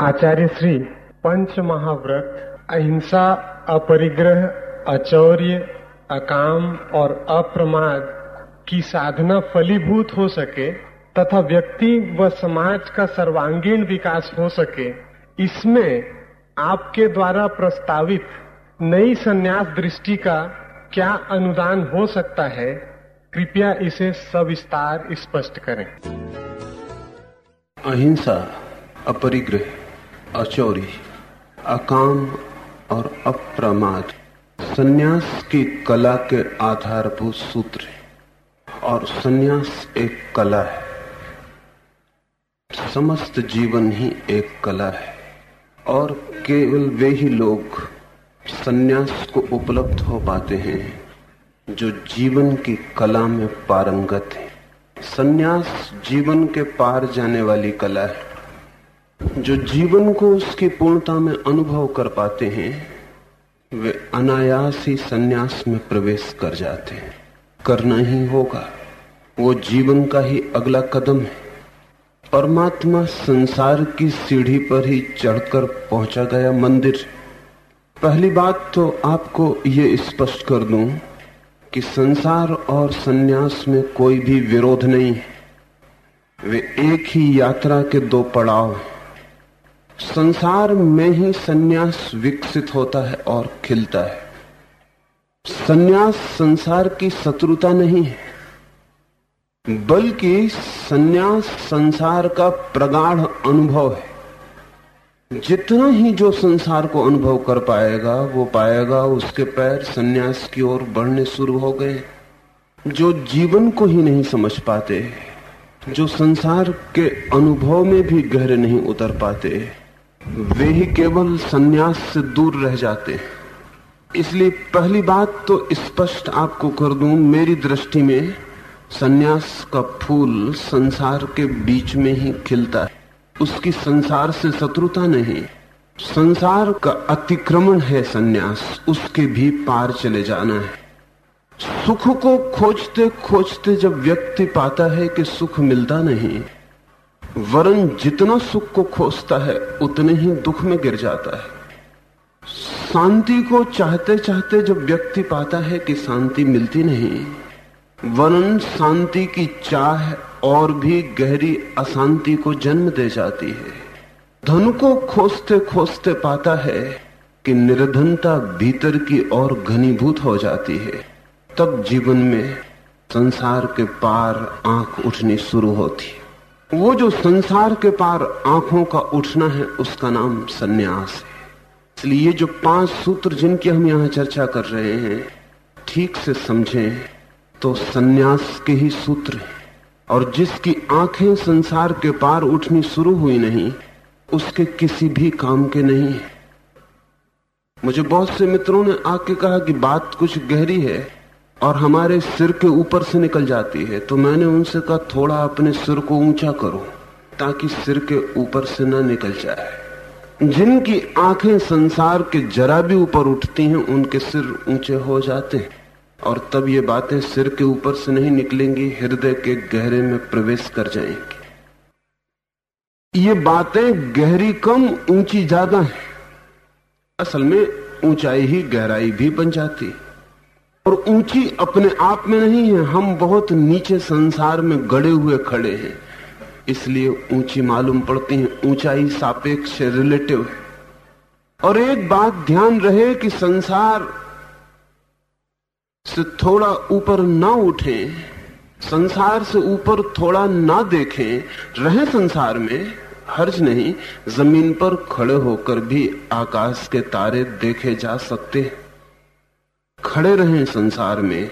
आचार्य श्री पंच महाव्रत अहिंसा, अपरिग्रह, अचौर्य, अकाम और अप्रमाद की साधना फलीभूत हो सके तथा व्यक्ति व समाज का सर्वांगीण विकास हो सके, इसमें आपके द्वारा प्रस्तावित नई संन्यास दृष्टि का क्या अनुदान हो सकता है, कृपया इसे सविस्तार स्पष्ट करें। अहिंसा, अपरिग्रह अचौरी, अकाम और अप्रमाद। सन्यास की कला के आधारभूत सूत्र और सन्यास एक कला है। समस्त जीवन ही एक कला है और केवल वे ही लोग सन्यास को उपलब्ध हो पाते हैं जो जीवन की कला में पारंगत है। सन्यास जीवन के पार जाने वाली कला है। जो जीवन को उसकी पूर्णता में अनुभव कर पाते हैं, वे अनायास ही संन्यास में प्रवेश कर जाते हैं। करना ही होगा। वो जीवन का ही अगला कदम है। परमात्मा संसार की सीढ़ी पर ही चढ़कर पहुँचा गया मंदिर। पहली बात तो आपको ये स्पष्ट कर दूँ कि संसार और सन्यास में कोई भी विरोध नहीं है। वे एक ही यात्रा के दो पड़ाव हैं। संसार में ही सन्यास विकसित होता है और खिलता है। सन्यास संसार की शत्रुता नहीं है, बल्कि सन्यास संसार का प्रगाढ़ अनुभव है। जितना ही जो संसार को अनुभव कर पाएगा, वो पाएगा, उसके पैर सन्यास की ओर बढ़ने शुरू हो गए। जो जीवन को ही नहीं समझ पाते, जो संसार के अनुभव में भी गहरे नहीं उतर पाते वे ही केवल सन्यास से दूर रह जाते हैं। इसलिए पहली बात तो स्पष्ट आपको कर दूँ, मेरी दृष्टि में सन्यास का फूल संसार के बीच में ही खिलता है। उसकी संसार से शत्रुता नहीं, संसार का अतिक्रमण है सन्यास, उसके भी पार चले जाना है। सुख को खोजते खोजते जब व्यक्ति पाता है कि सुख मिलता नहीं वरन जितना सुख को खोजता है, उतने ही दुख में गिर जाता है। शांति को चाहते चाहते जब व्यक्ति पाता है कि शांति मिलती नहीं वरन शांति की चाह और भी गहरी अशांति को जन्म दे जाती है। धन को खोजते खोजते पाता है कि निर्धनता भीतर की ओर घनीभूत हो जाती है। तब जीवन में संसार के पार आँख उठनी शुरू होती वो जो संसार के पार आँखों का उठना है, उसका नाम सन्यास है। इसलिए ये जो पाँच सूत्र जिनकी हम यहाँ चर्चा कर रहे हैं, ठीक से समझें तो सन्यास के ही सूत्र हैं। और जिसकी आँखें संसार के पार उठनी शुरू हुई नहीं, उसके किसी भी काम के नहीं है। मुझे बहुत से मित्रों ने आके कहा कि बात कुछ गहरी है। और हमारे सिर के ऊपर से निकल जाती है तो मैंने उनसे कहा, थोड़ा अपने सिर को ऊँचा करो, ताकि सिर के ऊपर से ना निकल जाए। जिनकी आँखें संसार के जरा भी ऊपर उठती हैं, उनके सिर ऊँचे हो जाते हैं, और तब ये बातें सिर के ऊपर से नहीं निकलेंगी, हृदय के गहरे में प्रवेश कर जाएँगी। ये बातें गहरी कम, ऊँची ज़्यादा है। असल में ऊंचाई ही गहराई भी बन जाती और ऊँची अपने आप में नहीं है, हम बहुत नीचे संसार में गड़े हुए खड़े हैं। इसलिए ऊँची मालूम पड़ती है, ऊंचाई सापेक्ष रिलेटिव है। और एक बात ध्यान रहे कि संसार से थोड़ा ऊपर ना उठे, संसार से ऊपर थोड़ा ना देखें, रहे संसार में, हर्ज नहीं, ज़मीन पर खड़े होकर भी आकाश के तारे देखे जा सकते खड़े रहें संसार में,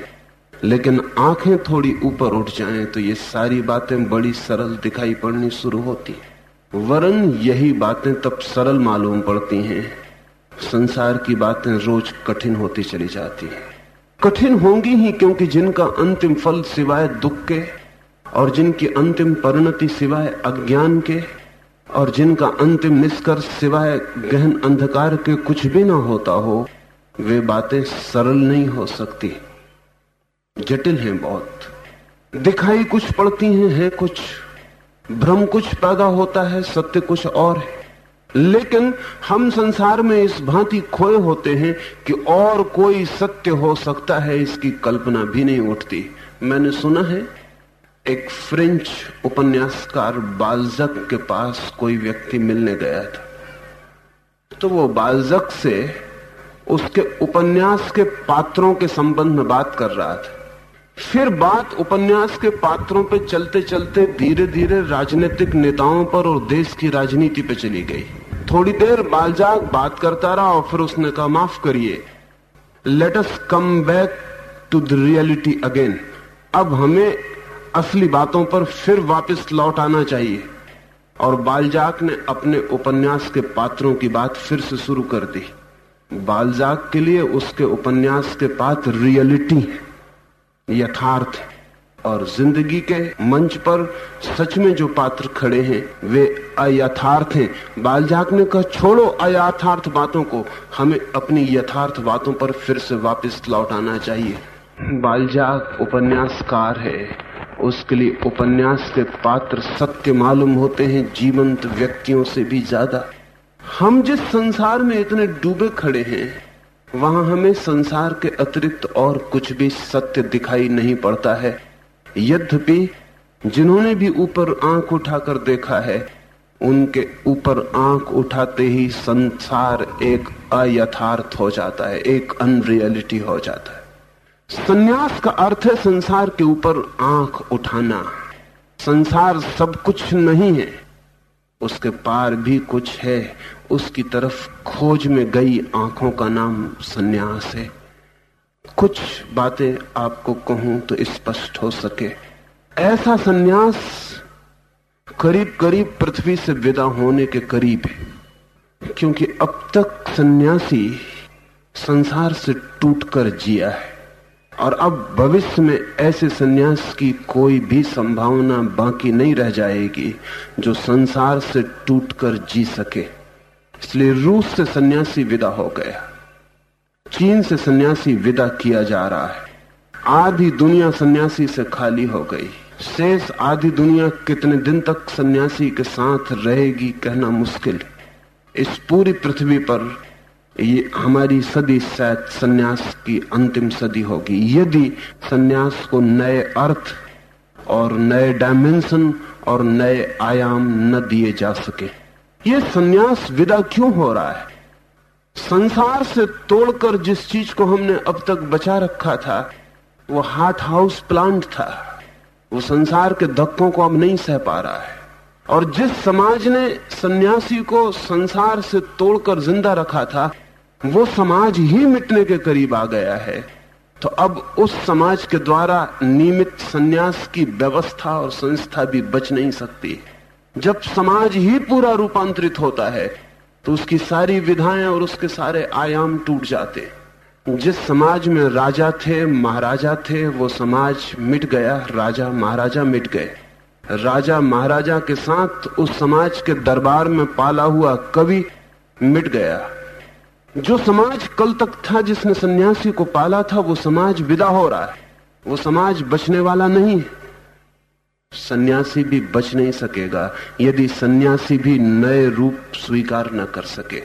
लेकिन आँखें थोड़ी ऊपर उठ जाएँ तो ये सारी बातें बड़ी सरल दिखाई पड़नी शुरू होती वरन यही बातें तब सरल मालूम पड़ती हैं। संसार की बातें रोज कठिन होती चली जाती हैं। कठिन होंगी ही क्योंकि जिनका अंतिम फल सिवाय दुख के, और जिनकी अंतिम परिणति सिवाय अज्ञान के, और जिनका अंतिम निष्कर्ष सिवाय गहन अंधकार के कुछ भी ना होता हो वे बातें सरल नहीं हो सकती। जटिल हैं बहुत। दिखाई कुछ पड़ती हैं, है कुछ। भ्रम कुछ पैदा होता है, सत्य कुछ और है। लेकिन हम संसार में इस भांति खोए होते हैं कि और कोई सत्य हो सकता है, इसकी कल्पना भी नहीं उठती। मैंने सुना है, एक फ्रेंच उपन्यासकार बालजक के पास कोई व्यक्ति मिलने गया था। तो वो बालजक से उसके उपन्यास के पात्रों के संबंध में बात कर रहा था। फिर बात उपन्यास के पात्रों पे चलते चलते धीरे धीरे राजनीतिक नेताओं पर और देश की राजनीति पे चली गई। थोड़ी देर बालजाग बात करता रहा और फिर उसने कहा, माफ़ करिए let us come back to the reality again अब हमें असली बातों पर फिर वापस लौट आना चाहिए। और बालजाक ने अपने उपन्यास के पात्रों की बात फिर से शुरू कर दी। बालजाक के लिए उसके उपन्यास के पात्र रियलिटी यथार्थ और ज़िंदगी के मंच पर सच में जो पात्र खड़े हैं, वे अयथार्थ हैं। बालजाक ने कहा, छोड़ो अयथार्थ बातों को, हमें अपनी यथार्थ बातों पर फिर से वापस लौट आना चाहिए। बालजाक उपन्यासकार है। उसके लिए उपन्यास के पात्र सत्य मालूम होते हैं, जीवंत व्यक्तियों से भी ज़्यादा। हम जिस संसार में इतने डूबे खड़े हैं, वहाँ हमें संसार के अतिरिक्त और कुछ भी सत्य दिखाई नहीं पड़ता है। यद्यपि जिन्होंने भी ऊपर आँख उठाकर देखा है, उनके ऊपर आँख उठाते ही संसार एक अयथार्थ हो जाता है, एक अनरियलिटी हो जाता है। संन्यास का अर्थ है संसार के ऊपर आँख उठाना। संसार सब कुछ नहीं है, उसके पार भी कुछ है उसकी तरफ़ खोज में गई आँखों का नाम सन्यास है। कुछ बातें आपको कहूँ तो स्पष्ट हो सके। ऐसा सन्यास करीब करीब पृथ्वी से विदा होने के करीब है, क्योंकि अब तक सन्यासी संसार से टूटकर जिया है। और अब भविष्य में ऐसे सन्यास की कोई भी संभावना बाकी नहीं रह जाएगी जो संसार से टूटकर जी सके। इसलिए रूस से सन्यासी विदा हो गया चीन से सन्यासी विदा किया जा रहा है। आधी दुनिया सन्यासी से खाली हो गई। शेष आधी दुनिया कितने दिन तक सन्यासी के साथ रहेगी कहना मुश्किल इस पूरी पृथ्वी पर ये हमारी सदी शायद सन्यास की अंतिम सदी होगी। यदि सन्यास को नए अर्थ और नए डायमेंशन और नए आयाम न दिए जा सके। ये सन्यास विदा क्यों हो रहा है? संसार से तोड़कर जिस चीज़ को हमने अब तक बचा रखा था, वो हार्ट हाउस प्लांट था। वो संसार के धक्कों को अब नहीं सह पा रहा है। और जिस समाज ने सन्यासी को संसार से तोड़कर ज़िंदा रखा था, वो समाज ही मिटने के करीब आ गया है। तो अब उस समाज के द्वारा नियमित सन्यास की व्यवस्था और संस्था भी बच नहीं सकती। जब समाज ही पूरा रूपांतरित होता है तो उसकी सारी विधाएँ और उसके सारे आयाम टूट जाते। जिस समाज में राजा थे, महाराजा थे, वो समाज मिट गया, राजा महाराजा मिट गए। राजा महाराजा के साथ उस समाज के दरबार में पाला हुआ कवि मिट गया। जो समाज कल तक था, जिसने सन्यासी को पाला था, वो समाज विदा हो रहा है। वो समाज बचने वाला नहीं है। सन्यासी भी बच नहीं सकेगा। यदि सन्यासी भी नए रूप स्वीकार न कर सके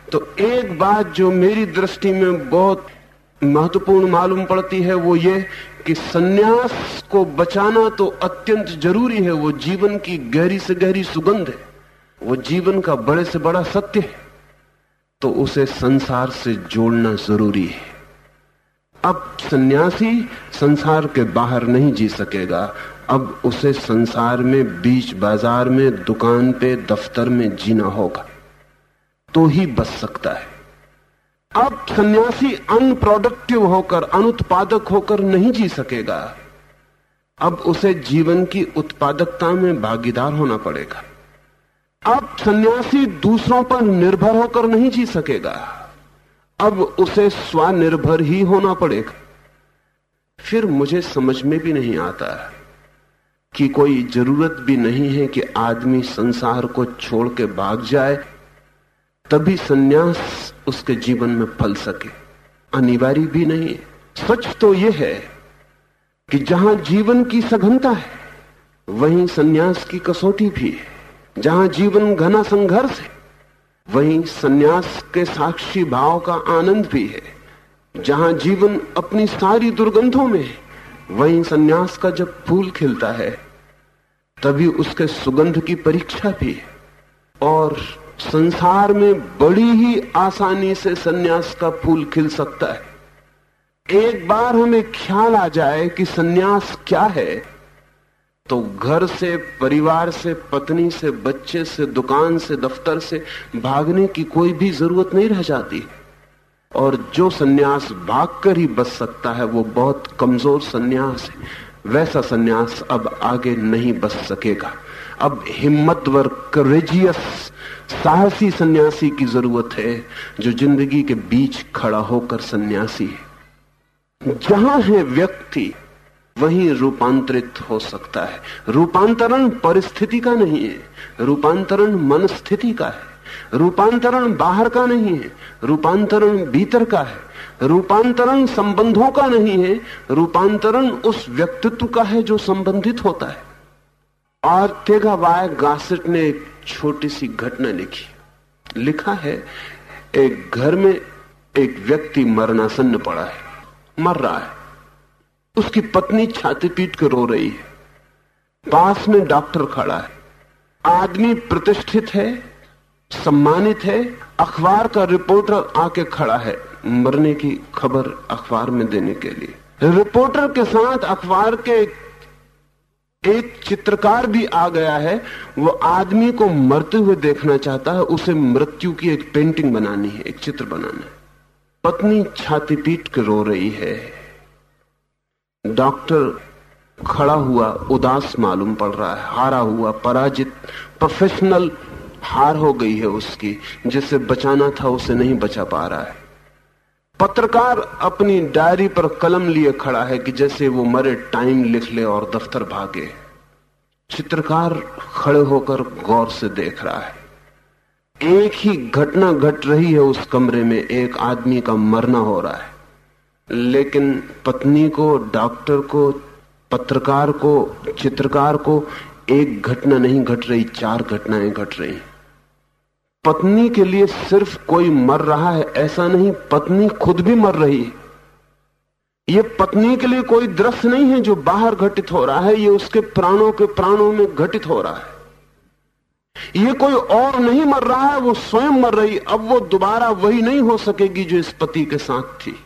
तो एक बात जो मेरी दृष्टि में बहुत महत्वपूर्ण मालूम पड़ती है, वो ये कि सन्यास को बचाना तो अत्यंत ज़रूरी है। वो जीवन की गहरी से गहरी सुगंध है। वो जीवन का बड़े से बड़ा सत्य है। तो उसे संसार से जोड़ना ज़रूरी है। अब सन्यासी संसार के बाहर नहीं जी सकेगा। अब उसे संसार में, बीच बाज़ार में, दुकान पे, दफ्तर में जीना होगा। तो ही बच सकता है। अब सन्यासी अनप्रोडक्टिव होकर, अनुत्पादक होकर नहीं जी सकेगा। अब उसे जीवन की उत्पादकता में भागीदार होना पड़ेगा। अब सन्यासी दूसरों पर निर्भर होकर नहीं जी सकेगा। अब उसे स्वनिर्भर ही होना पड़ेगा। फिर मुझे समझ में भी नहीं आता। कि कोई ज़रूरत भी नहीं है कि आदमी संसार को छोड़ के भाग जाए, तभी सन्यास उसके जीवन में फल सके। अनिवार्य भी नहीं। है सच तो यह है कि जहाँ जीवन की सघनता है, वहीं सन्यास की कसौटी भी है। जहाँ जीवन घना संघर्ष है, वहीं सन्यास के साक्षी भाव का आनंद भी है। जहाँ जीवन अपनी सारी दुर्गंधों में है वहीं सन्यास का जब फूल खिलता है, तभी उसके सुगंध की परीक्षा भी है। और संसार में बड़ी ही आसानी से सन्यास का फूल खिल सकता है। एक बार हमें ख्याल आ जाए कि सन्यास क्या है तो घर से, परिवार से, पत्नी से, बच्चे से, दुकान से, दफ्तर से भागने की कोई भी ज़रूरत नहीं रह जाती। और जो सन्यास भागकर ही बच सकता है, वो बहुत कमज़ोर सन्यास है। वैसा सन्यास अब आगे नहीं बच सकेगा। अब हिम्मतवर करेजियस साहसी सन्यासी की ज़रूरत है, जो ज़िंदगी के बीच खड़ा होकर सन्यासी है। जहाँ है व्यक्ति, वहीं रूपांतरित हो सकता है। रूपांतरण परिस्थिति का नहीं है, रूपांतरण मनस्थिति का है। रूपांतरण बाहर का नहीं है, रूपांतरण भीतर का है। रूपांतरण संबंधों का नहीं है, रूपांतरण उस व्यक्तित्व का है जो संबंधित होता है। और तेगा वाय गासिट ने एक छोटी सी घटना लिखी। लिखा है, एक घर में एक व्यक्ति मरणासन्न पड़ा है, मर रहा है। उसकी पत्नी छाती पीट कर रो रही है। पास में डॉक्टर खड़ा है। आदमी प्रतिष्ठित है सम्मानित है, अखबार का रिपोर्टर आके खड़ा है, मरने की खबर अखबार में देने के लिए। रिपोर्टर के साथ अखबार के एक चित्रकार भी आ गया है, वो आदमी को मरते हुए देखना चाहता है, उसे मृत्यु की एक पेंटिंग बनानी है, एक चित्र बनाना है। पत्नी छाती पीट के रो रही है। डॉक्टर खड़ा हुआ, उदास मालूम पड़ रहा है, हारा हुआ, पराजित प्रोफेशनल हार हो गई है उसकी जिसे बचाना था उसे नहीं बचा पा रहा है। पत्रकार अपनी डायरी पर कलम लिए खड़ा है कि जैसे वो मरे, टाइम लिख ले और दफ्तर भागे। चित्रकार खड़े होकर गौर से देख रहा है। एक ही घटना घट रही है उस कमरे में, एक आदमी का मरना हो रहा है। लेकिन पत्नी को, डॉक्टर को, पत्रकार को, चित्रकार को एक घटना नहीं घट रही, चार घटनाएँ घट रही। पत्नी के लिए सिर्फ़ कोई मर रहा है, ऐसा नहीं, पत्नी खुद भी मर रही है। ये पत्नी के लिए कोई दृश्य नहीं है जो बाहर घटित हो रहा है, ये उसके प्राणों के प्राणों में घटित हो रहा है। ये कोई और नहीं मर रहा है, वो स्वयं मर रही, अब वो दोबारा वही नहीं हो सकेगी जो इस पति के साथ थी।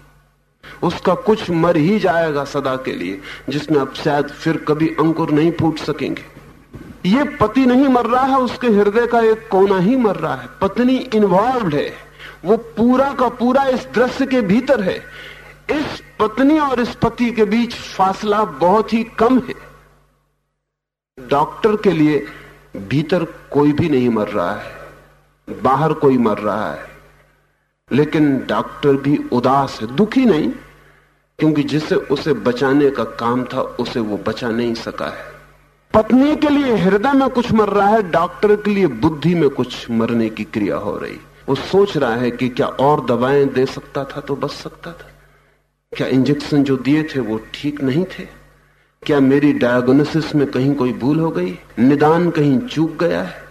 उसका कुछ मर ही जाएगा सदा के लिए, जिसमें अब शायद फिर कभी अंकुर नहीं फूट सकेंगे। ये पति नहीं मर रहा है, उसके हृदय का एक कोना ही मर रहा है। पत्नी इन्वॉल्व है। वो पूरा का पूरा इस दृश्य के भीतर है। इस पत्नी और इस पति के बीच फासला बहुत ही कम है। डॉक्टर के लिए भीतर कोई भी नहीं मर रहा है। बाहर कोई मर रहा है। लेकिन डॉक्टर भी उदास है। दुखी नहीं, क्योंकि जिसे उसे बचाने का काम था, उसे वो बचा नहीं सका है। पत्नी के लिए हृदय में कुछ मर रहा है, डॉक्टर के लिए बुद्धि में कुछ मरने की क्रिया हो रही। वो सोच रहा है कि क्या और दवाएँ दे सकता था तो बच सकता था। क्या इंजेक्शन जो दिए थे वो ठीक नहीं थे? क्या मेरी डायग्नोसिस में कहीं कोई भूल हो गई? निदान कहीं चूक गया है?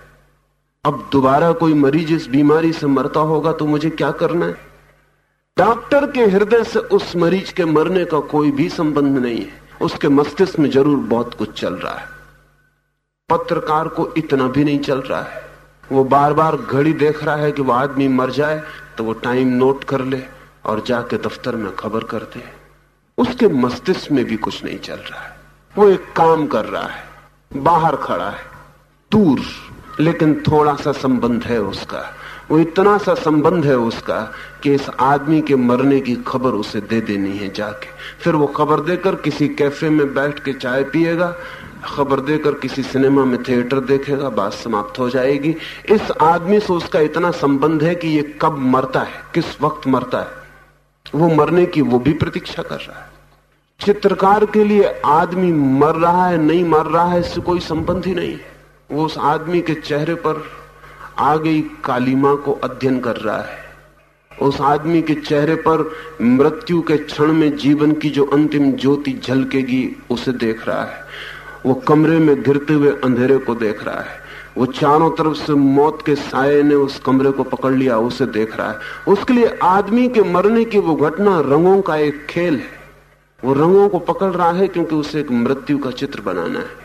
अब दोबारा कोई मरीज़ इस बीमारी से मरता होगा तो मुझे क्या करना है? डॉक्टर के हृदय से उस मरीज़ के मरने का कोई भी संबंध नहीं है। उसके मस्तिष्क में ज़रूर बहुत कुछ चल रहा है। पत्रकार को इतना भी नहीं चल रहा है। वो बार बार घड़ी देख रहा है कि वो आदमी मर जाए तो वो टाइम नोट कर ले और जाके दफ्तर में खबर कर दे। उसके मस्तिष्क में भी कुछ नहीं चल रहा है। वो एक काम कर रहा है। बाहर खड़ा है। दूर, लेकिन थोड़ा सा संबंध है उसका। वो इतना सा संबंध है उसका कि इस आदमी के मरने की खबर उसे दे देनी है जाके। फिर वो खबर देकर किसी कैफ़े में बैठ के चाय पिएगा, खबर देकर किसी सिनेमा में थिएटर देखेगा, बात समाप्त हो जाएगी। इस आदमी से उसका इतना संबंध है कि ये कब मरता है, किस वक्त मरता है, वो मरने की वो भी प्रतीक्षा कर रहा है। चित्रकार के लिए आदमी मर रहा है, नहीं मर रहा है, इससे कोई संबंध ही नहीं है। वो उस आदमी के चेहरे पर आ गई कालीमा को अध्ययन कर रहा है। उस आदमी के चेहरे पर मृत्यु के क्षण में जीवन की जो अंतिम ज्योति झलकेगी, उसे देख रहा है। वो कमरे में गिरते हुए अंधेरे को देख रहा है। वो चारों तरफ़ से मौत के साय ने उस कमरे को पकड़ लिया, उसे देख रहा है। उसके लिए आदमी के मरने की वो घटना रंगों का एक खेल है। वो रंगों को पकड़ रहा है क्योंकि उसे एक मृत्यु का चित्र बनाना है।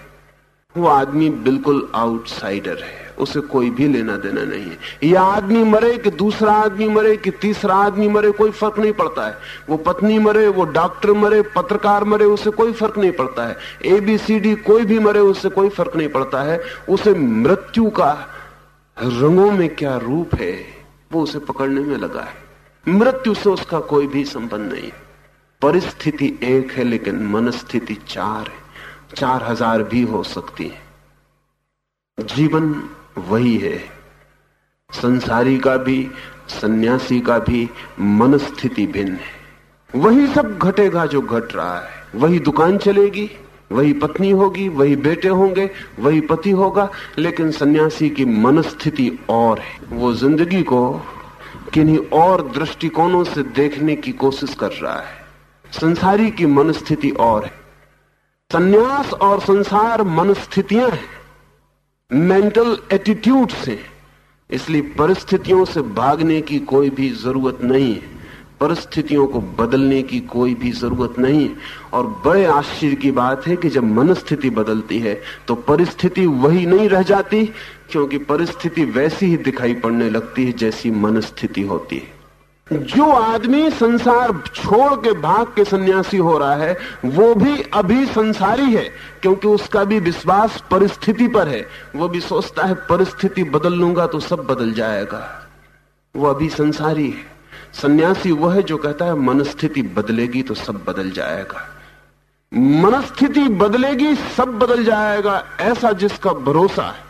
वो आदमी बिल्कुल आउटसाइडर है। उसे कोई भी लेना देना नहीं है। या आदमी मरे कि दूसरा आदमी मरे कि तीसरा आदमी मरे, कोई फ़र्क नहीं पड़ता है। वो पत्नी मरे, वो डॉक्टर मरे, पत्रकार मरे, उसे कोई फ़र्क नहीं पड़ता है। ए बी सी डी कोई भी मरे उससे कोई फ़र्क नहीं पड़ता है। उसे मृत्यु का रंगों में क्या रूप है, वो उसे पकड़ने में लगा है। मृत्यु से उसका कोई भी संबंध नहीं परिस्थिति एक है, लेकिन मनस्थिति चार है। चार हज़ार भी हो सकती है। जीवन वही है। संसारी का भी, सन्यासी का भी मनस्थिति भिन्न है। वही सब घटेगा जो घट रहा है। वही दुकान चलेगी, वही पत्नी होगी, वही बेटे होंगे, वही पति होगा, लेकिन सन्यासी की मनस्थिति और है। वो ज़िंदगी को किन्हीं और दृष्टिकोणों से देखने की कोशिश कर रहा है। संसारी की मनस्थिति और है। सन्यास और संसार मनस्थितियाँ हैं। मेंटल एटीट्यूड से, इसलिए परिस्थितियों से भागने की कोई भी ज़रूरत नहीं है। परिस्थितियों को बदलने की कोई भी ज़रूरत नहीं और बड़े आश्चर्य की बात है कि जब मनस्थिति बदलती है तो परिस्थिति वही नहीं रह जाती, क्योंकि परिस्थिति वैसी ही दिखाई पड़ने लगती है जैसी मनस्थिति होती है। जो आदमी संसार छोड़ के भाग के सन्यासी हो रहा है, वो भी अभी संसारी है, क्योंकि उसका भी विश्वास परिस्थिति पर है। वो भी सोचता है, परिस्थिति बदल लूँगा तो सब बदल जाएगा। वो अभी संसारी है। सन्यासी वह है जो कहता है, मनस्थिति बदलेगी तो सब बदल जाएगा। मनस्थिति बदलेगी, सब बदल जाएगा। ऐसा जिसका भरोसा है,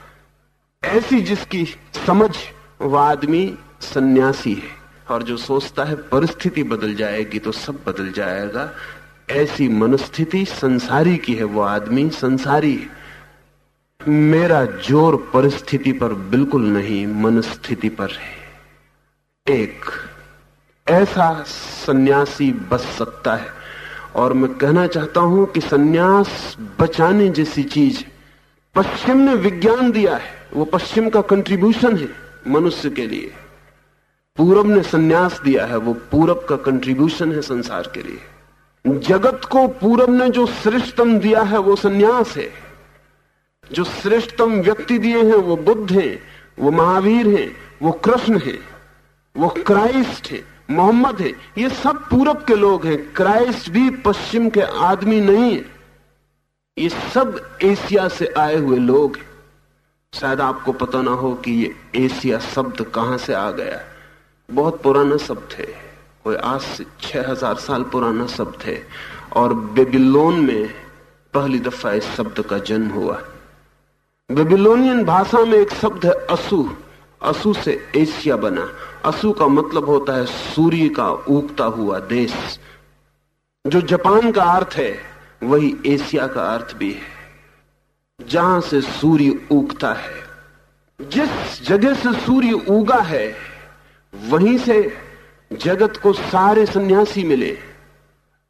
ऐसी जिसकी समझ वह आदमी सन्यासी है। और जो सोचता है परिस्थिति बदल जाएगी तो सब बदल जाएगा। ऐसी मनस्थिति संसारी की है वो आदमी, संसारी। है मेरा ज़ोर परिस्थिति पर बिल्कुल नहीं, मनस्थिति पर है। एक ऐसा सन्यासी बच सकता है। और मैं कहना चाहता हूँ कि सन्यास बचाने जैसी चीज़ पश्चिम ने विज्ञान दिया है। वो पश्चिम का कंट्रीब्यूशन है मनुष्य के लिए। पूरब ने सन्यास दिया है, वो पूरब का कंट्रीब्यूशन है संसार के लिए। जगत को पूरब ने जो श्रेष्ठतम दिया है, वो सन्यास है। जो श्रेष्ठतम व्यक्ति दिए हैं, वो बुद्ध हैं, वो महावीर हैं, वो कृष्ण हैं, वो क्राइस्ट है, मोहम्मद है। ये सब पूरब के लोग हैं। क्राइस्ट भी पश्चिम के आदमी नहीं है। ये सब एशिया से आए हुए लोग हैं। शायद आपको पता ना हो कि ये एशिया शब्द कहाँ से आ गया है। बहुत पुराना शब्द है। कोई आज से छह हज़ार साल पुराना शब्द है। और बेबीलोन में पहली दफ़ा इस शब्द का जन्म हुआ। बेबीलोनियन भाषा में एक शब्द है असु। असु से एशिया बना। असु का मतलब होता है सूर्य का उगता हुआ देश। जो जापान का अर्थ है, वही एशिया का अर्थ भी है। जहाँ से सूर्य उगता है, जिस जगह से सूर्य उगा है वहीं से जगत को सारे सन्यासी मिले।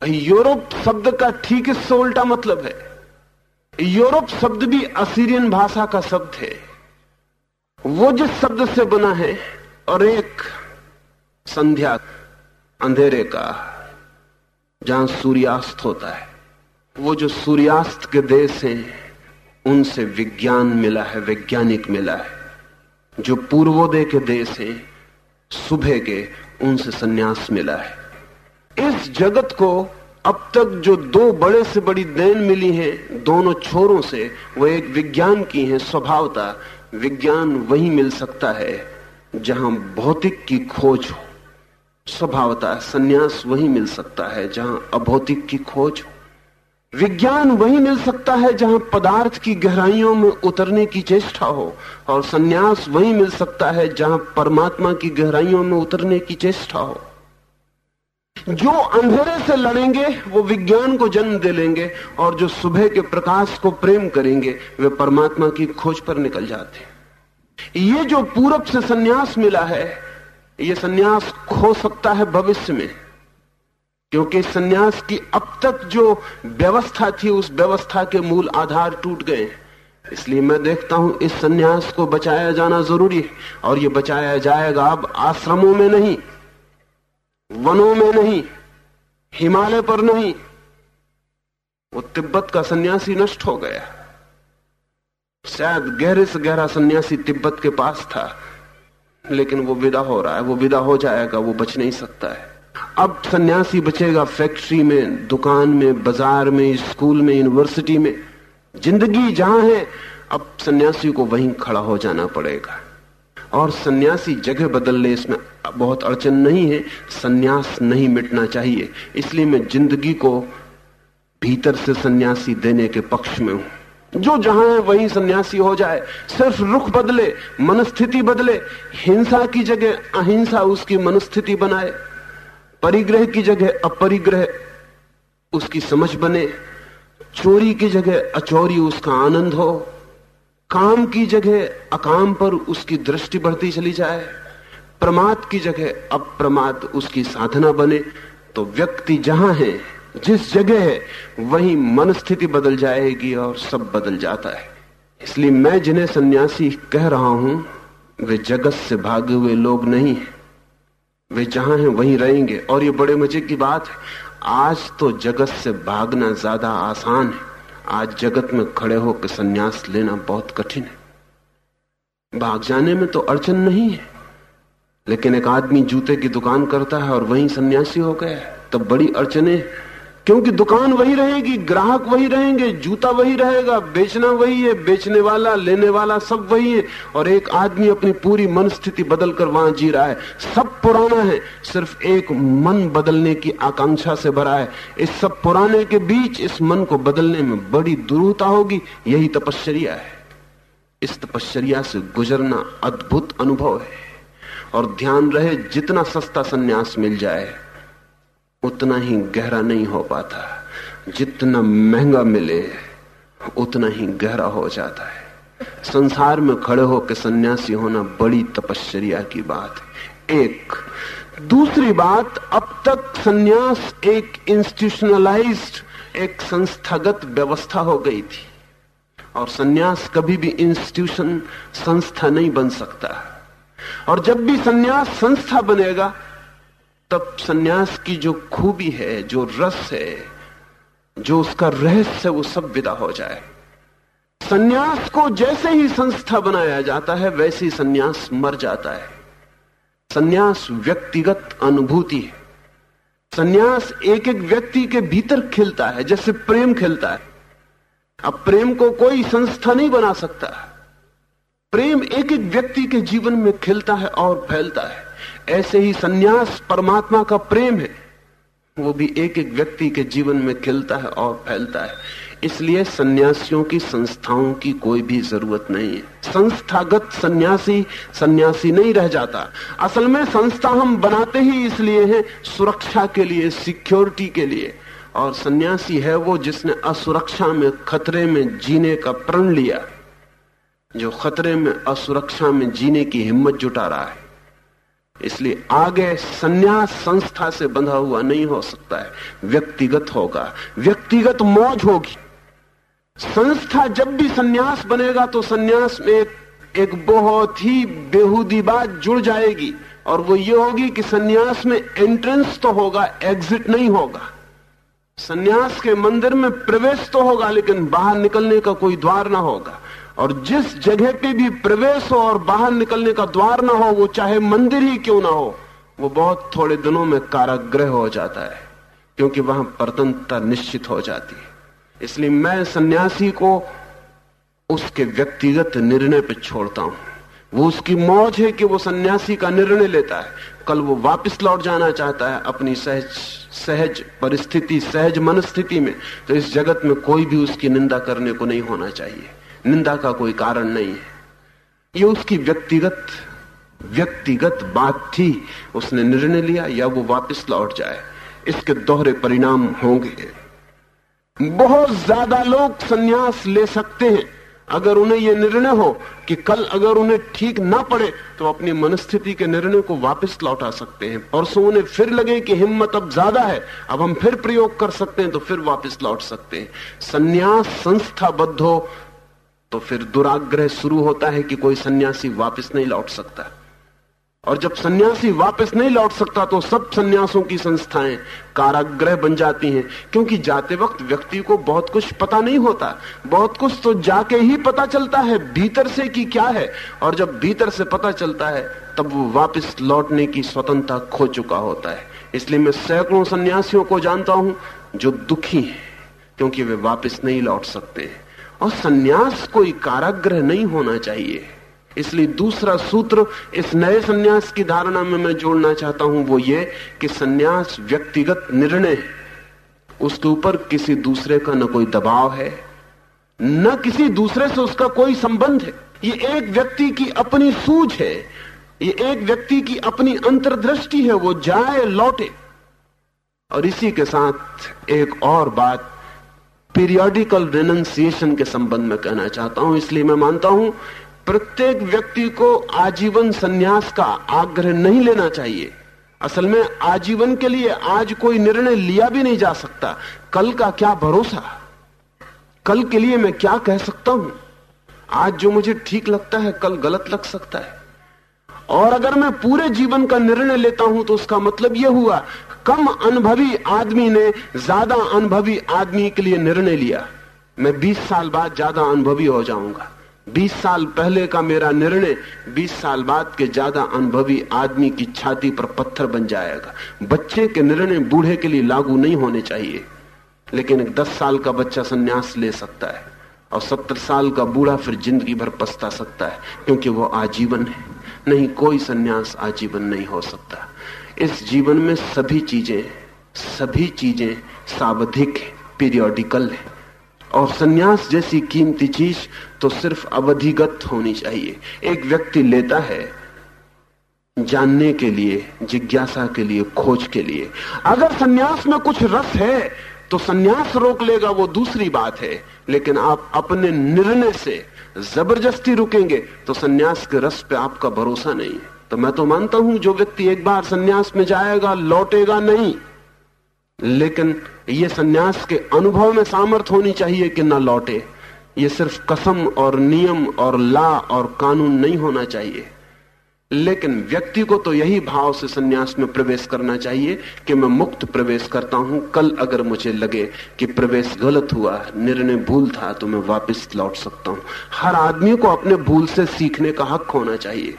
यूरोप शब्द का ठीक इससे उल्टा मतलब है। यूरोप शब्द भी असीरियन भाषा का शब्द है। वो जिस शब्द से बना है, और एक संध्या अंधेरे का, जहाँ सूर्यास्त होता है, वो जो सूर्यास्त के देश हैं, उनसे विज्ञान मिला है, वैज्ञानिक मिला है। जो पूर्वोदय के देश हैं सुबह के उनसे सन्यास मिला है। इस जगत को अब तक जो दो बड़े से बड़ी देन मिली है, दोनों छोरों से, वो एक विज्ञान की है, स्वभावता। विज्ञान वही मिल सकता है, जहाँ भौतिक की खोज हो। स्वभावता, सन्यास वही मिल सकता है, जहाँ अभौतिक की खोज हो। विज्ञान वही मिल सकता है जहाँ पदार्थ की गहराइयों में उतरने की चेष्टा हो, और सन्यास वही मिल सकता है जहाँ परमात्मा की गहराइयों में उतरने की चेष्टा हो। जो अंधेरे से लड़ेंगे, वो विज्ञान को जन्म दे लेंगे, और जो सुबह के प्रकाश को प्रेम करेंगे, वे परमात्मा की खोज पर निकल जाते ये जो पूरब से सन्यास मिला है, ये सन्यास खो सकता है भविष्य में। क्योंकि सन्यास की अब तक जो व्यवस्था थी, उस व्यवस्था के मूल आधार टूट गए इसलिए मैं देखता हूँ, इस सन्यास को बचाया जाना ज़रूरी है, और ये बचाया जाएगा अब आश्रमों में नहीं, वनों में नहीं, हिमालय पर नहीं। वो तिब्बत का सन्यासी नष्ट हो गया। शायद गहरे से गहरा सन्यासी तिब्बत के पास था, लेकिन वो विदा हो रहा है, वो विदा हो जाएगा, वो बच नहीं सकता है। अब सन्यासी बचेगा फैक्ट्री में, दुकान में, बाज़ार में स्कूल में यूनिवर्सिटी में। ज़िंदगी जहाँ है, अब सन्यासी को वहीं खड़ा हो जाना पड़ेगा। और सन्यासी जगह बदल ले, इसमें बहुत अड़चन नहीं है, सन्यास नहीं मिटना चाहिए। इसलिए मैं ज़िंदगी को भीतर से सन्यासी देने के पक्ष में हूँ। जो जहाँ है, वहीं सन्यासी हो जाए। सिर्फ़ रुख बदले, मनस्थिति बदले, हिंसा की जगह अहिंसा उसकी मनस्थिति बनाए। परिग्रह की जगह अपरिग्रह उसकी समझ बने। चोरी की जगह अचोरी उसका आनंद हो। काम की जगह अकाम पर उसकी दृष्टि बढ़ती चली जाए। प्रमाद की जगह अप्रमाद उसकी साधना बने। तो व्यक्ति जहाँ है, जिस जगह है, वहीं मन स्थिति बदल जाएगी और सब बदल जाता है। इसलिए मैं जिन्हें सन्यासी कह रहा हूँ, वे जगत से भागे हुए लोग नहीं है। वे जहाँ हैं, वहीं रहेंगे। और ये बड़े मज़े की बात है, आज तो जगत से भागना ज़्यादा आसान है। आज जगत में खड़े होकर संन्यास लेना बहुत कठिन है। भाग जाने में तो अड़चन नहीं है, लेकिन एक आदमी जूते की दुकान करता है और वहीं सन्यासी हो गया तब बड़ी अड़चने क्योंकि दुकान वही रहेगी, ग्राहक वही रहेंगे, जूता वही रहेगा, बेचना वही है, बेचने वाला, लेने वाला सब वही है। और एक आदमी अपनी पूरी मन स्थिति बदल कर वहाँ जी रहा है। सब पुराना है, सिर्फ़ एक मन बदलने की आकांक्षा से भरा है। इस सब पुराने के बीच इस मन को बदलने में बड़ी दुरूहता होगी, यही तपश्चर्या है। इस तपश्चर्या से गुजरना अद्भुत अनुभव है। और ध्यान रहे, जितना सस्ता संन्यास मिल जाए उतना ही गहरा नहीं हो पाता। जितना महँगा मिले, उतना ही गहरा हो जाता है। संसार में खड़े होकर सन्यासी होना बड़ी तपश्चर्या की बात है। एक, दूसरी बात, अब तक सन्यास एक इंस्टीट्यूशनलाइज्ड एक संस्थागत व्यवस्था हो गई थी। और सन्यास कभी भी इंस्टीट्यूशन संस्था नहीं बन सकता। और जब भी सन्यास संस्था बनेगा तब सन्यास की जो खूबी है, जो रस है, जो उसका रहस्य है, वो सब विदा हो जाए। सन्यास को जैसे ही संस्था बनाया जाता है, वैसे ही सन्यास मर जाता है। सन्यास व्यक्तिगत अनुभूति है। सन्यास एक एक व्यक्ति के भीतर खिलता है, जैसे प्रेम खिलता है। अब प्रेम को कोई संस्था नहीं बना सकता। प्रेम एक एक व्यक्ति के जीवन में खिलता है और फैलता है। ऐसे ही सन्यास परमात्मा का प्रेम है। वो भी एक एक व्यक्ति के जीवन में खिलता है और फैलता है। इसलिए सन्यासियों की संस्थाओं की कोई भी ज़रूरत नहीं है। संस्थागत सन्यासी सन्यासी नहीं रह जाता। असल में संस्था हम बनाते ही इसलिए हैं सुरक्षा के लिए, सिक्योरिटी के लिए। और सन्यासी है वो जिसने असुरक्षा में, खतरे में जीने का प्रण लिया। जो खतरे में, असुरक्षा में जीने की हिम्मत जुटा रहा है। इसलिए आगे सन्यास संस्था से बंधा हुआ नहीं हो सकता है। व्यक्तिगत होगा। व्यक्तिगत मौज होगी। संस्था जब भी सन्यास बनेगा तो सन्यास में एक, एक बहुत ही बेहूदी बात जुड़ जाएगी और वो ये होगी कि सन्यास में एंट्रेंस तो होगा एग्जिट नहीं होगा। सन्यास के मंदिर में प्रवेश तो होगा लेकिन बाहर निकलने का कोई द्वार ना होगा। और जिस जगह पे भी प्रवेश हो और बाहर निकलने का द्वार ना हो, वो चाहे मंदिर ही क्यों ना हो, वो बहुत थोड़े दिनों में काराग्रह हो जाता है, क्योंकि वहाँ परतंत्रता निश्चित हो जाती है। इसलिए मैं सन्यासी को उसके व्यक्तिगत निर्णय पर छोड़ता हूँ। वो उसकी मौज है कि वो सन्यासी का निर्णय लेता है। कल वो वापस लौट जाना चाहता है अपनी सहज सहज परिस्थिति, सहज मनस्थिति में तो इस जगत में कोई भी उसकी निंदा करने को नहीं होना चाहिए। निंदा का कोई कारण नहीं है। ये उसकी व्यक्तिगत व्यक्तिगत बात थी। उसने निर्णय लिया, या वो वापस लौट जाए। इसके दोहरे परिणाम होंगे। बहुत ज़्यादा लोग सन्यास ले सकते हैं। अगर उन्हें यह निर्णय हो कि कल अगर उन्हें ठीक ना पड़े तो अपनी मनस्थिति के निर्णय को वापस लौटा सकते हैं। परसों उन्हें फिर लगे कि हिम्मत अब ज़्यादा है। अब हम फिर प्रयोग कर सकते हैं तो फिर वापस लौट सकते हैं। सन्यास संस्थाबद्ध हो तो फिर दुराग्रह शुरू होता है कि कोई सन्यासी वापस नहीं लौट सकता। और जब सन्यासी वापस नहीं लौट सकता तो सब सन्यासों की संस्थाएँ काराग्रह बन जाती हैं, क्योंकि जाते वक्त व्यक्ति को बहुत कुछ पता नहीं होता। बहुत कुछ तो जाके ही पता चलता है, भीतर से कि क्या है। और जब भीतर से पता चलता है, तब वो वापस लौटने की स्वतंत्रता खो चुका होता है। इसलिए मैं सैकड़ों सन्यासियों को जानता हूँ, जो दुखी हैं, क्योंकि वे वापस नहीं लौट सकते और सन्यास कोई काराग्रह नहीं होना चाहिए। इसलिए दूसरा सूत्र इस नए सन्यास की धारणा में मैं जोड़ना चाहता हूँ, वो ये कि सन्यास व्यक्तिगत निर्णय है। उसके ऊपर किसी दूसरे का न कोई दबाव है, न किसी दूसरे से उसका कोई संबंध है। ये एक व्यक्ति की अपनी सूझ है, ये एक व्यक्ति की अपनी अंतर्दृष्टि है, वो जाए, लौटे। और इसी के साथ एक और बात पीरियोडिकल रिनंसिएशन के संबंध में कहना चाहता हूँ, इसलिए मैं मानता हूँ, प्रत्येक व्यक्ति को आजीवन सन्यास का आग्रह नहीं लेना चाहिए। असल में आजीवन के लिए आज कोई निर्णय लिया भी नहीं जा सकता। कल का क्या भरोसा? कल के लिए मैं क्या कह सकता हूँ? आज जो मुझे ठीक लगता है, कल गलत लग सकता है। और अगर मैं पूरे जीवन का निर्णय लेता हूँ तो उसका मतलब यह हुआ कम अनुभवी आदमी ने ज़्यादा अनुभवी आदमी के लिए निर्णय लिया। मैं 20 साल बाद ज़्यादा अनुभवी हो जाऊँगा। 20 साल पहले का मेरा निर्णय 20 साल बाद के ज़्यादा अनुभवी आदमी की छाती पर पत्थर बन जाएगा। बच्चे के निर्णय बूढ़े के लिए लागू नहीं होने चाहिए। लेकिन एक 10 साल का बच्चा संन्यास ले सकता है और 70 साल का बूढ़ा फिर ज़िंदगी भर पछता सकता है, क्योंकि वो आजीवन है। नहीं, कोई सन्यास आजीवन नहीं हो सकता। इस जीवन में सभी चीज़ें सभी चीज़ें सावधिक पीरियोडिकल है। और सन्यास जैसी कीमती चीज़ तो सिर्फ़ अवधिगत होनी चाहिए। एक व्यक्ति लेता है जानने के लिए, जिज्ञासा के लिए, खोज के लिए। अगर सन्यास में कुछ रस है तो सन्यास रोक लेगा, वो दूसरी बात है। लेकिन आप अपने निर्णय से ज़बरदस्ती रुकेंगे तो सन्यास के रस पे आपका भरोसा नहीं है। तो मैं तो मानता हूँ जो व्यक्ति एक बार सन्यास में जाएगा, लौटेगा नहीं। लेकिन ये सन्यास के अनुभव में सामर्थ होनी चाहिए कि ना लौटे। ये सिर्फ़ कसम और नियम और ला और कानून नहीं होना चाहिए। लेकिन व्यक्ति को तो यही भाव से सन्यास में प्रवेश करना चाहिए कि मैं मुक्त प्रवेश करता हूँ। कल अगर मुझे लगे कि प्रवेश गलत हुआ, निर्णय भूल था तो मैं वापस लौट सकता हूँ। हर आदमी को अपने भूल से सीखने का हक होना चाहिए।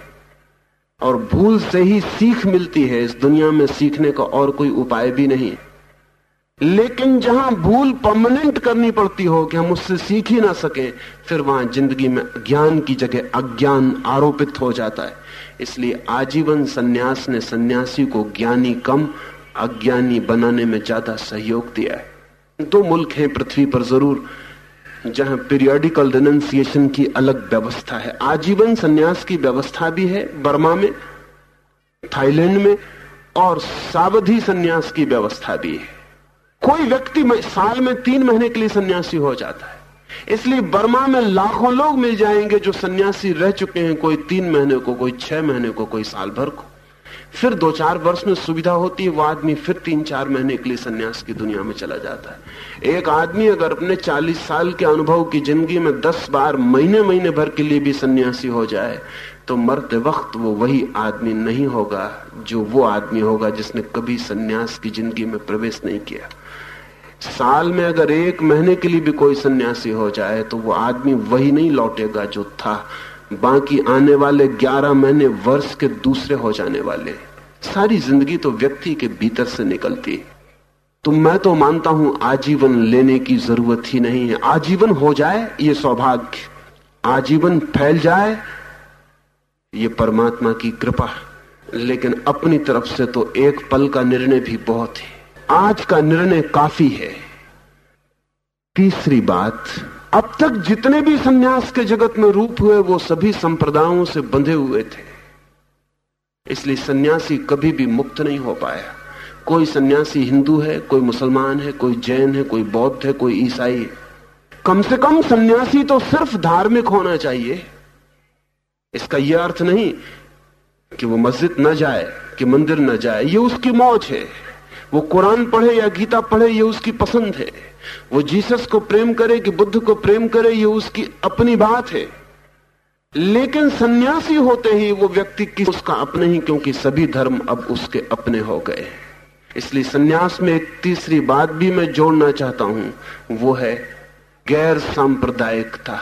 और भूल से ही सीख मिलती है। इस दुनिया में सीखने का और कोई उपाय भी नहीं। लेकिन जहाँ भूल परमानेंट करनी पड़ती हो कि हम उससे सीख ही ना सके, फिर वहाँ ज़िंदगी में ज्ञान की जगह अज्ञान आरोपित हो जाता है। इसलिए आजीवन सन्यास ने सन्यासी को ज्ञानी कम, अज्ञानी बनाने में ज़्यादा सहयोग दिया है। दो मुल्क हैं पृथ्वी पर ज़रूर। जहाँ पीरियोडिकल रिनंसिएशन की अलग व्यवस्था है। आजीवन सन्यास की व्यवस्था भी है बर्मा में, थाईलैंड में, और सावधि सन्यास की व्यवस्था भी है। कोई व्यक्ति साल में तीन महीने के लिए सन्यासी हो जाता है। इसलिए बर्मा में लाखों लोग मिल जाएँगे जो सन्यासी रह चुके हैं, कोई तीन महीने को, कोई छह महीने को, कोई साल भर को। फिर दो चार वर्ष में सुविधा होती है, वो आदमी फिर तीन चार महीने के लिए सन्यास की दुनिया में चला जाता है। एक आदमी अगर अपने चालीस साल के अनुभव की ज़िंदगी में दस बार महीने महीने भर के लिए भी सन्यासी हो जाए तो मरते वक्त वो वही आदमी नहीं होगा जो वो आदमी होगा जिसने कभी सन्यास की ज़िंदगी में प्रवेश नहीं किया। साल में अगर एक महीने के लिए भी कोई सन्यासी हो जाए तो वो आदमी वही नहीं लौटेगा जो था। बाकी आने वाले ग्यारह महीने वर्ष के दूसरे हो जाने वाले। सारी ज़िंदगी तो व्यक्ति के भीतर से निकलती। तो मैं तो मानता हूँ, आजीवन लेने की ज़रूरत ही नहीं है। आजीवन हो जाए, ये सौभाग्य। आजीवन फैल जाए, ये परमात्मा की कृपा। लेकिन अपनी तरफ़ से तो एक पल का निर्णय भी बहुत है। आज का निर्णय काफ़ी है। तीसरी बात अब तक जितने भी सन्यास के जगत में रूप हुए, वो सभी संप्रदायों से बंधे हुए थे। इसलिए सन्यासी कभी भी मुक्त नहीं हो पाया। कोई सन्यासी हिंदू है, कोई मुसलमान है, कोई जैन है, कोई बौद्ध है, कोई ईसाई है। कम से कम सन्यासी तो सिर्फ़ धार्मिक होना चाहिए। इसका यह अर्थ नहीं कि वो मस्जिद न जाए, कि मंदिर न जाए, ये उसकी मौज है। वो कुरान पढ़े या गीता पढ़े, ये उसकी पसंद है। वो जीसस को प्रेम करे कि बुद्ध को प्रेम करे, ये उसकी अपनी बात है। लेकिन सन्यासी होते ही वो व्यक्ति की उसका अपने ही, क्योंकि सभी धर्म अब उसके अपने हो गए इसलिए सन्यास में एक तीसरी बात भी मैं जोड़ना चाहता हूँ, वो है गैर सांप्रदायिकता।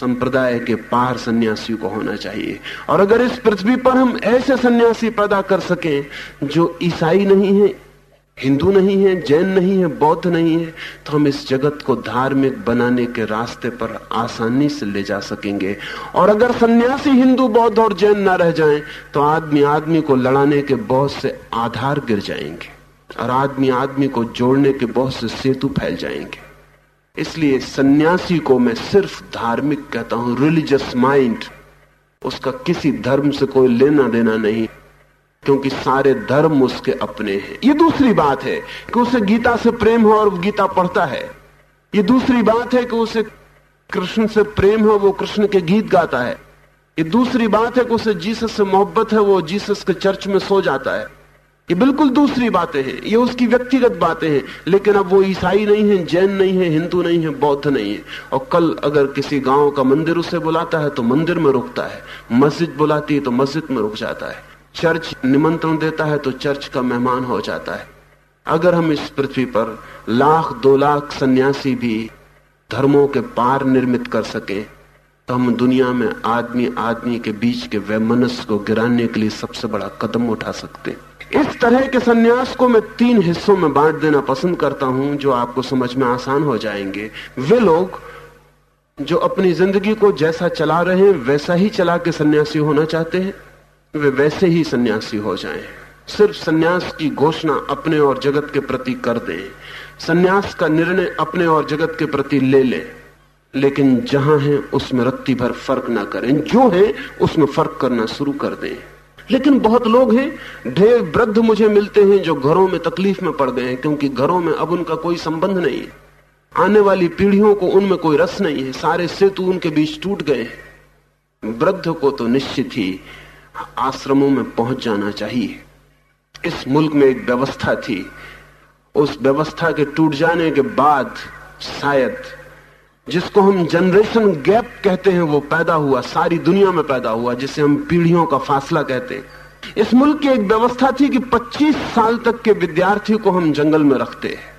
संप्रदाय के पार सन्यासी को होना चाहिए। और अगर इस पृथ्वी पर हम ऐसे सन्यासी पैदा कर सकें जो ईसाई नहीं है हिंदू नहीं है, जैन नहीं है, बौद्ध नहीं है तो हम इस जगत को धार्मिक बनाने के रास्ते पर आसानी से ले जा सकेंगे। और अगर सन्यासी हिंदू, बौद्ध और जैन ना रह जाएँ तो आदमी आदमी को लड़ाने के बहुत से आधार गिर जाएँगे। और आदमी आदमी को जोड़ने के बहुत से सेतु फैल जाएँगे। इसलिए सन्यासी को मैं सिर्फ़ धार्मिक कहता हूँ, रिलीजियस माइंड। उसका किसी धर्म से कोई लेना देना नहीं। क्योंकि सारे धर्म उसके अपने हैं। ये दूसरी बात है कि उसे गीता से प्रेम हो और गीता पढ़ता है। ये दूसरी बात है कि उसे कृष्ण से प्रेम हो, वो कृष्ण के गीत गाता है। ये दूसरी बात है कि उसे जीसस से मोहब्बत है, वो जीसस के चर्च में सो जाता है। ये बिल्कुल दूसरी बातें हैं। ये उसकी व्यक्तिगत बातें हैं। लेकिन अब वो ईसाई नहीं है, जैन नहीं है, हिंदू नहीं है, बौद्ध नहीं है। और कल अगर किसी गाँव का मंदिर उसे बुलाता है तो मंदिर में रुकता है। मस्जिद बुलाती है तो मस्जिद में रुक जाता है। चर्च निमंत्रण देता है तो चर्च का मेहमान हो जाता है। अगर हम इस पृथ्वी पर लाख, दो लाख सन्यासी भी धर्मों के पार निर्मित कर सके तो हम दुनिया में आदमी आदमी के बीच के वैमनस्य को गिराने के लिए सबसे बड़ा कदम उठा सकते इस तरह के सन्यास को मैं तीन हिस्सों में बांट देना पसंद करता हूँ, जो आपको समझ में आसान हो जाएँगे। वे लोग जो अपनी ज़िंदगी को जैसा चला रहे हैं, वैसा ही चला के सन्यासी होना चाहते हैं। वे वैसे ही सन्यासी हो जाएँ। सिर्फ़ सन्यास की घोषणा अपने और जगत के प्रति कर दें। सन्यास का निर्णय अपने और जगत के प्रति ले लें। लेकिन जहाँ है, उसमें रत्ती भर फ़र्क ना करें। जो है, उसमें फ़र्क करना शुरू कर दें। लेकिन बहुत लोग हैं, ढेर वृद्ध मुझे मिलते हैं जो घरों में तकलीफ़ में पड़ गए हैं, क्योंकि घरों में अब उनका कोई संबंध नहीं आने वाली पीढ़ियों को उनमें कोई रस नहीं है। सारे सेतु उनके बीच टूट गए वृद्ध को तो निश्चित ही आश्रमों में पहुँच जाना चाहिए। इस मुल्क में एक व्यवस्था थी। उस व्यवस्था के टूट जाने के बाद शायद जिसको हम जनरेशन गैप कहते हैं, वो पैदा हुआ, सारी दुनिया में पैदा हुआ, जिसे हम पीढ़ियों का फासला कहते हैं। इस मुल्क की एक व्यवस्था थी कि 25 साल तक के विद्यार्थी को हम जंगल में रखते हैं।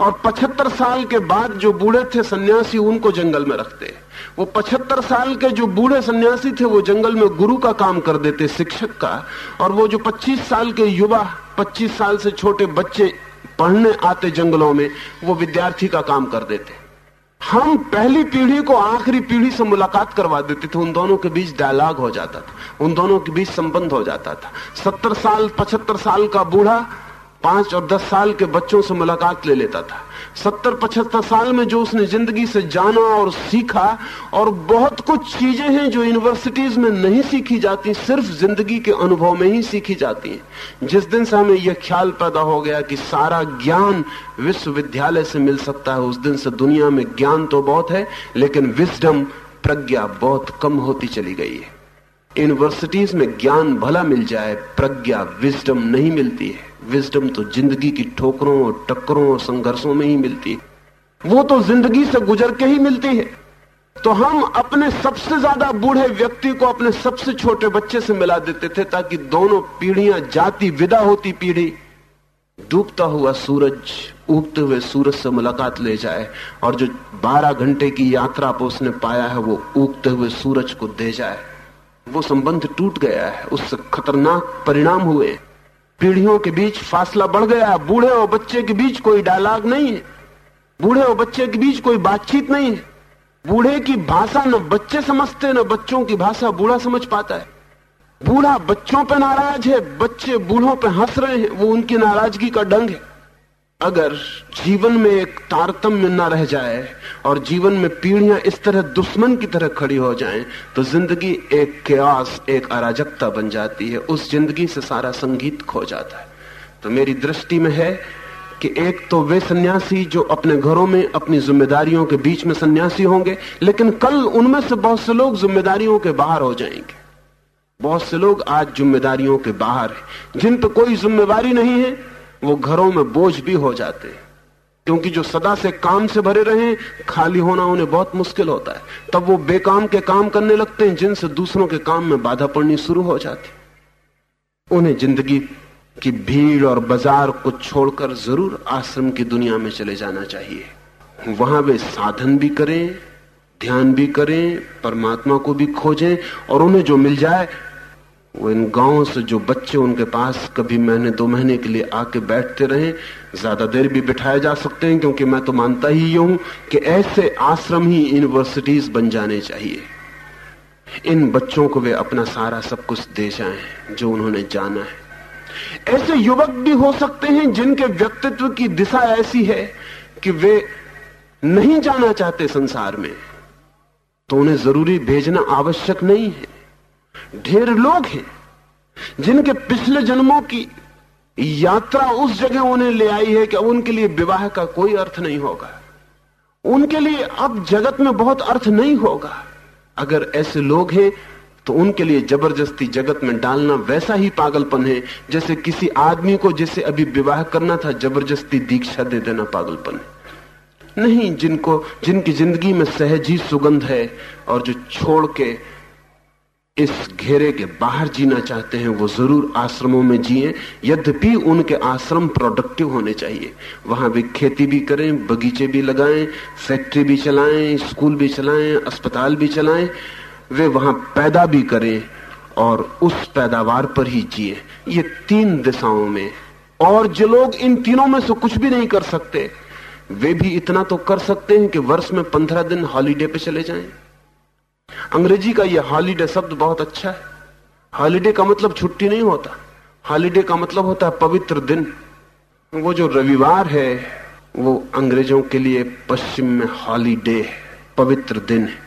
और 75 साल के बाद जो बूढ़े थे सन्यासी उनको जंगल में रखते। वो 75 साल के जो बूढ़े सन्यासी थे, वो जंगल में गुरु का काम कर देते, शिक्षक का। और वो जो 25 साल के युवा 25 साल से छोटे बच्चे पढ़ने आते जंगलों में, वो विद्यार्थी का काम कर देते। हम पहली पीढ़ी को आखिरी पीढ़ी से मुलाकात करवा देते थे। उन दोनों के बीच डायलॉग हो जाता था। उन दोनों के बीच संबंध हो जाता था। सत्तर साल, पचहत्तर साल का बूढ़ा पाँच और दस साल के बच्चों से मुलाकात ले लेता था। सत्तर पचहत्तर साल में जो उसने ज़िंदगी से जाना और सीखा, और बहुत कुछ चीज़ें हैं जो यूनिवर्सिटीज में नहीं सीखी जाती, सिर्फ़ ज़िंदगी के अनुभव में ही सीखी जाती हैं। जिस दिन से हमें यह ख्याल पैदा हो गया कि सारा ज्ञान विश्वविद्यालय से मिल सकता है, उस दिन से दुनिया में ज्ञान तो बहुत है, लेकिन विजडम प्रज्ञा बहुत कम होती चली गई है। यूनिवर्सिटीज में ज्ञान भला मिल जाए, प्रज्ञा विजडम नहीं मिलती है। विजडम तो ज़िंदगी की ठोकरों और टक्करों और संघर्षों में ही मिलती है। वो तो ज़िंदगी से गुजर के ही मिलती है। तो हम अपने सबसे ज़्यादा बूढ़े व्यक्ति को अपने सबसे छोटे बच्चे से मिला देते थे, ताकि दोनों पीढ़ियाँ जाति, विदा होती पीढ़ी। डूबता हुआ सूरज, उगते हुए सूरज से मुलाकात ले जाए, और जो 12 घंटे की यात्रा पर उसने पाया है, वो उगते हुए सूरज को दे जाए। वो संबंध टूट गया है उससे खतरनाक परिणाम हुए। पीढ़ियों के बीच फासला बढ़ गया है, बूढ़े और बच्चे के बीच कोई डायलॉग नहीं है। बूढ़े और बच्चे के बीच कोई बातचीत नहीं है। बूढ़े की भाषा न बच्चे समझते, न बच्चों की भाषा बूढ़ा समझ पाता है। बूढ़ा बच्चों पर नाराज़ है, बच्चे बूढ़ों पर हंस रहे हैं, वो उनकी नाराज़गी का डंग है। अगर जीवन में एक तारतम्य न रह जाए और जीवन में पीढ़ियाँ इस तरह दुश्मन की तरह खड़ी हो जाएँ तो ज़िंदगी एक क्यास, एक अराजकता बन जाती है। उस ज़िंदगी से सारा संगीत खो जाता है। तो मेरी दृष्टि में है कि एक तो वे सन्यासी जो अपने घरों में अपनी जिम्मेदारियों के बीच में सन्यासी होंगे, लेकिन कल उनमें से बहुत से लोग जिम्मेदारियों के बाहर हो जाएँगे। बहुत से लोग आज जिम्मेदारियों के बाहर हैं। जिन पर कोई जिम्मेवारी नहीं है वो घरों में बोझ भी हो जाते क्योंकि जो सदा से काम से भरे रहे खाली होना उन्हें बहुत मुश्किल होता है। तब वो बेकाम के काम करने लगते हैं, जिनसे दूसरों के काम में बाधा पड़नी शुरू हो जाती उन्हें ज़िंदगी की भीड़ और बाज़ार को छोड़कर ज़रूर आश्रम की दुनिया में चले जाना चाहिए। वहाँ वे साधन भी करें, ध्यान भी करें, परमात्मा को भी खोजें, और उन्हें जो मिल जाए वो इन गाँव से जो बच्चे उनके पास कभी महीने, दो महीने के लिए आके बैठते रहे, ज़्यादा देर भी बिठाए जा सकते हैं, क्योंकि मैं तो मानता ही हूँ कि ऐसे आश्रम ही यूनिवर्सिटीज बन जाने चाहिए। इन बच्चों को वे अपना सारा सब कुछ दे जाए, जो उन्होंने जाना है। ऐसे युवक भी हो सकते हैं जिनके व्यक्तित्व की दिशा ऐसी है कि वे नहीं जाना चाहते संसार में। तो उन्हें ज़रूरी भेजना आवश्यक नहीं है। ढेर लोग हैं, जिनके पिछले जन्मों की यात्रा उस जगह उन्हें ले आई है कि उनके लिए विवाह का कोई अर्थ नहीं होगा। उनके लिए अब जगत में बहुत अर्थ नहीं होगा। अगर ऐसे लोग हैं तो उनके लिए ज़बरदस्ती जगत में डालना वैसा ही पागलपन है, जैसे किसी आदमी को जिसे अभी विवाह करना था ज़बरदस्ती दीक्षा दे देना पागलपन है। नहीं, जिनको, जिनकी ज़िंदगी में सहज ही सुगंध है और जो छोड़ के इस घेरे के बाहर जीना चाहते हैं, वो ज़रूर आश्रमों में जिए। यद्यपि उनके आश्रम प्रोडक्टिव होने चाहिए। वहाँ भी खेती भी करें, बगीचे भी लगाएँ फैक्ट्री भी चलाएँ स्कूल भी चलाएँ, अस्पताल भी चलाएँ। वे वहाँ पैदा भी करें और उस पैदावार पर ही जिए। ये तीन दिशाओं में। और जो लोग इन तीनों में से कुछ भी नहीं कर सकते, वे भी इतना तो कर सकते हैं कि वर्ष में पंद्रह दिन हॉलीडे पे चले जाएँ। अंग्रेज़ी का यह हॉलीडे शब्द बहुत अच्छा है। हॉलीडे का मतलब छुट्टी नहीं होता। हॉलीडे का मतलब होता है पवित्र दिन। वो जो रविवार है, वो अंग्रेज़ों के लिए पश्चिम में हॉलीडे है, पवित्र दिन है।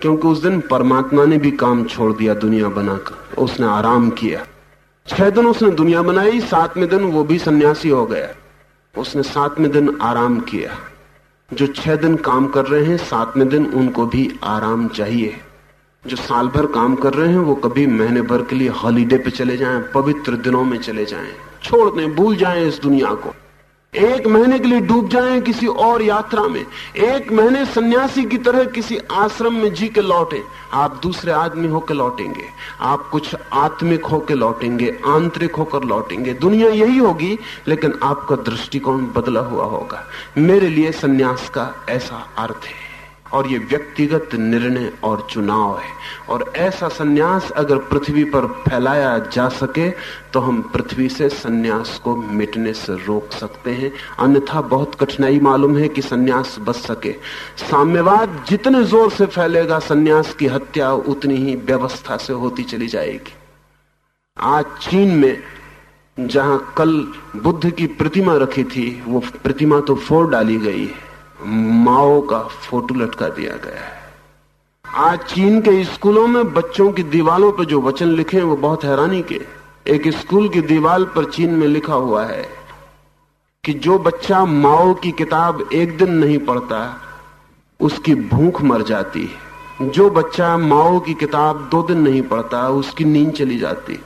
क्योंकि उस दिन परमात्मा ने भी काम छोड़ दिया दुनिया बनाकर। उसने आराम किया। छह दिन उसने दुनिया बनाई, सातवें दिन वो भी सन्यासी हो गया। उसने सातवें दिन आराम किया। जो छह दिन काम कर रहे हैं, सातवें दिन उनको भी आराम चाहिए। जो साल भर काम कर रहे हैं, वो कभी महीने भर के लिए हॉलीडे पे चले जाएँ, पवित्र दिनों में चले जाएँ। छोड़ दें, भूल जाएँ इस दुनिया को। एक महीने के लिए डूब जाएँ किसी और यात्रा में। एक महीने सन्यासी की तरह किसी आश्रम में जी के लौटे। आप दूसरे आदमी होकर लौटेंगे। आप कुछ आत्मिक होकर लौटेंगे, आंतरिक होकर लौटेंगे। दुनिया यही होगी, लेकिन आपका दृष्टिकोण बदला हुआ होगा। मेरे लिए सन्यास का ऐसा अर्थ है। और ये व्यक्तिगत निर्णय और चुनाव है। और ऐसा सन्यास अगर पृथ्वी पर फैलाया जा सके तो हम पृथ्वी से सन्यास को मिटने से रोक सकते हैं। अन्यथा बहुत कठिनाई मालूम है कि सन्यास बच सके। साम्यवाद जितने ज़ोर से फैलेगा, सन्यास की हत्या उतनी ही व्यवस्था से होती चली जाएगी। आज चीन में, जहाँ कल बुद्ध की प्रतिमा रखी थी, वो प्रतिमा तो फोड़ डाली गई है। माओ का फ़ोटो लटका दिया गया है। आज चीन के स्कूलों में बच्चों की दीवालों पर जो वचन लिखे हैं, वो बहुत हैरानी के। एक स्कूल की दीवार पर चीन में लिखा हुआ है कि जो बच्चा माओ की किताब एक दिन नहीं पढ़ता, उसकी भूख मर जाती है। जो बच्चा माओ की किताब दो दिन नहीं पढ़ता, उसकी नींद चली जाती।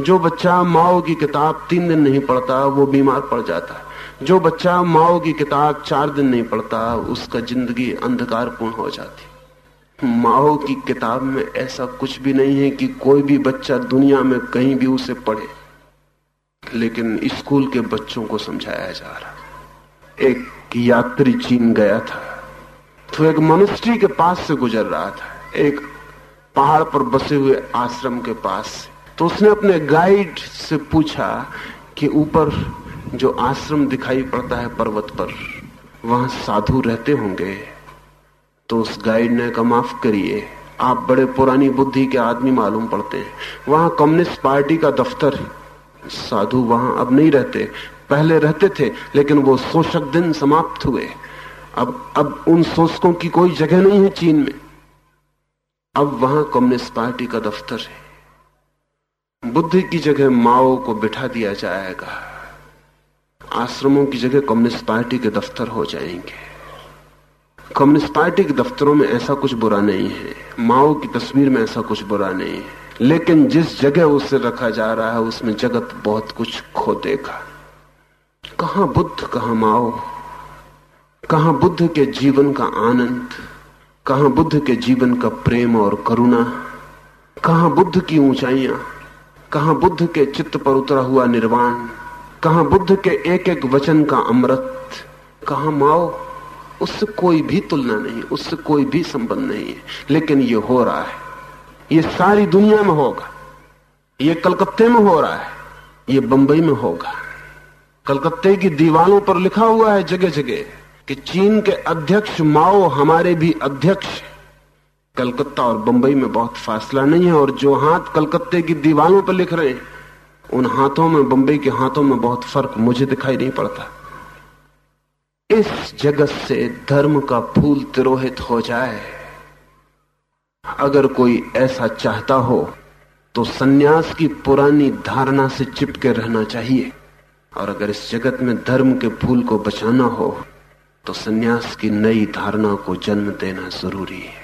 जो बच्चा माओ की किताब तीन दिन नहीं पढ़ता, वो बीमार पड़ जाता जो बच्चा माओ की किताब चार दिन नहीं पढ़ता, उसका ज़िंदगी अंधकारपूर्ण हो जाती। माओ की किताब में ऐसा कुछ भी नहीं है कि कोई भी बच्चा दुनिया में कहीं भी उसे पढ़े। लेकिन स्कूल के बच्चों को समझाया जा रहा। एक यात्री चीन गया था। तो एक मनुष्य के पास से गुजर रहा था। एक पहाड़ पर बसे हुए आश्रम के पास तो उसने अपने गाइड से पूछा कि ऊपर जो आश्रम दिखाई पड़ता है पर्वत पर, वहाँ साधु रहते होंगे। तो उस गाइड ने कहा, माफ़ करिए, आप बड़े पुरानी बुद्धि के आदमी मालूम पड़ते हैं। वहाँ कम्युनिस्ट पार्टी का दफ्तर साधु वहाँ अब नहीं रहते। पहले रहते थे, लेकिन वो शोषक दिन समाप्त हुए। अब अब उन शोषकों की कोई जगह नहीं है चीन में। अब वहाँ कम्युनिस्ट पार्टी का दफ्तर है। बुद्ध की जगह माओ को बिठा दिया जाएगा। आश्रमों की जगह कम्युनिस्ट पार्टी के दफ्तर हो जाएँगे। कम्युनिस्ट पार्टी के दफ्तरों में ऐसा कुछ बुरा नहीं है। माओ की तस्वीर में ऐसा कुछ बुरा नहीं है। लेकिन जिस जगह उसे रखा जा रहा है, उसमें जगत बहुत कुछ खो देगा। कहा बुद्ध, कहा माओ? कहा बुद्ध के जीवन का आनंद? कहा बुद्ध के जीवन का प्रेम और करुणा? कहा बुद्ध की ऊंचाइयाँ? कहा बुद्ध के चित्त पर उतरा हुआ निर्वाण? कहा बुद्ध के एक एक वचन का अमृत, कहा माओ उससे कोई भी तुलना नहीं उससे कोई भी संबंध नहीं है। लेकिन ये हो रहा है। ये सारी दुनिया में होगा। ये कलकत्ते में हो रहा है। ये बंबई में होगा। कलकत्ते की दीवारों पर लिखा हुआ है जगह जगह कि चीन के अध्यक्ष माओ हमारे भी अध्यक्ष कलकत्ता और बंबई में बहुत फासला नहीं है और जो हाथ कलकत्ते की दीवारों पर लिख रहे हैं उन हाथों में बंबई के हाथों में बहुत फ़र्क मुझे दिखाई नहीं पड़ता। इस जगत से धर्म का फूल तिरोहित हो जाए। अगर कोई ऐसा चाहता हो तो सन्यास की पुरानी धारणा से चिपके रहना चाहिए। और अगर इस जगत में धर्म के फूल को बचाना हो तो सन्यास की नई धारणा को जन्म देना ज़रूरी है।